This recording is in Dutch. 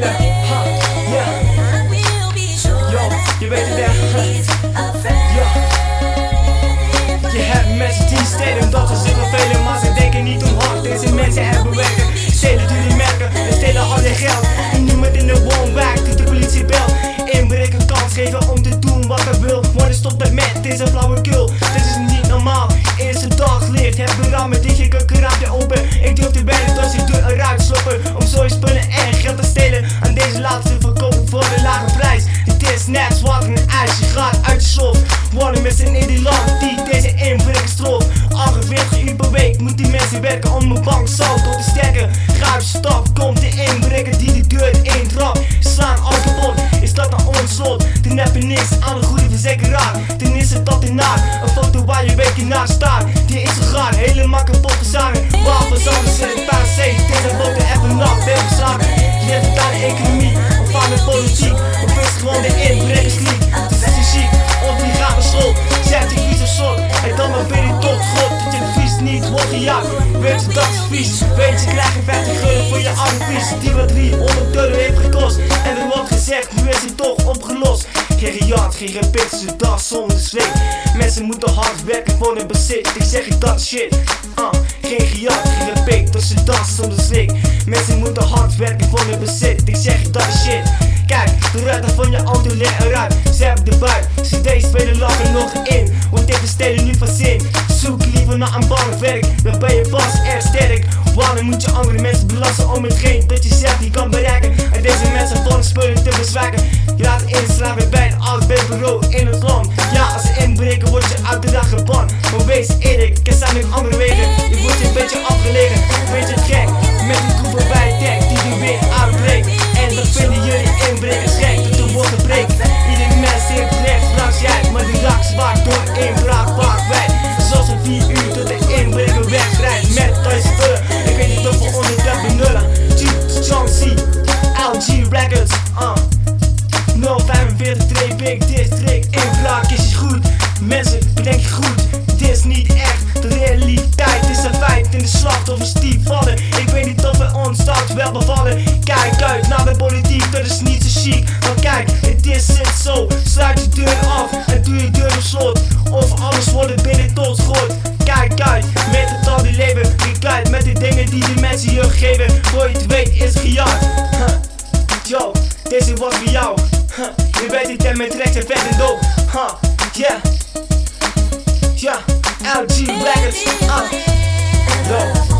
Yo, je weet het. Yo. Je hebt mensen die stelen omdat ze zich vervelen, maar ze denken niet om hard. Deze mensen hebben werken, stelen die merken en stelen al je geld. En niemand in de woonwijk doet de politie bel. Inbreken kans geven om te doen wat hij wil. Worden stopt met deze flauwekul. Dit is niet normaal. Eerste dag leert, met dicht, ik een kraampje open. Ik durf te bijna als ik deur eruit sloppen. Om zo je spullen en geld te stelen. Deze laatste verkopen voor een lage prijs. Het is net zwart en ijs, je gaat uit je slof. Worden mensen in die land die deze inbreken strof. 48 uur per week moet die mensen werken om een bank zo tot te sterken. Grijp stap, komt de inbreker die de deur intrapt. Slaan al kapot, is dat nou onslot? Dan heb je niks aan een goede verzekeraar. Dan is het dat in naar, een foto waar je weet je naar staat. Die is gegaan, helemaal kapot gezagen. Wapens anders in het passé, deze boten even nacht, even geslagen. 50 euro voor je advies. Die wat 300 euro heeft gekost. En er wordt gezegd, nu is het toch opgelost. Geen gejat, geen repit, ze dag zonder zweet. Mensen moeten hard werken voor hun bezit. Ik zeg je dat shit. Uh, geen gejat, geen repit, dus ze dag zonder zweet. Mensen moeten hard werken voor hun bezit. Ik zeg je dat shit. Kijk, de ruiten van je auto liggen eruit. Ze hebben de buik, CD spelen lachen nog in. Want dit stelen niet van zin. Zoek liever naar een werk, dan ben je pas Waarom moet je andere mensen belasten om hetgeen dat je zegt niet kan bereiken? En deze mensen van spullen te bezwijken. Je laat inslagen bij een arbeidsbureau in het land. Ja, als ze inbreken word je uit de dag geband. Maar wees eerlijk, er zijn nog andere wegen. Records, uh. 045 3 Big District, inbraak is goed. Mensen, bedenk je goed, dit is niet echt de realiteit. Het is een feit in de slachtoffers die vallen. Ik weet niet of we ons straks wel bevallen. Kijk uit naar de politiek, dat is niet zo chic. Maar kijk, het is het zo. Sluit je deur af en doe je deur op slot. Of alles wordt binnen tot schot. Kijk uit, met het al die leven. Kijk met de dingen die de mensen je geven. Voor je het weet is gejaagd. Was voor jou. Huh. Je weet het en met rechts en vet en doop. Huh. Yeah. Ja, LG Records. Uh. Yo,